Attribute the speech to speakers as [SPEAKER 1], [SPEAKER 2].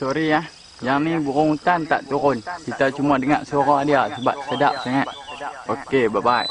[SPEAKER 1] Sorry ya. Yang ni burung hutan tak turun. Kita cuma dengar suara dia sebab sedap sangat. Okey, bye-bye.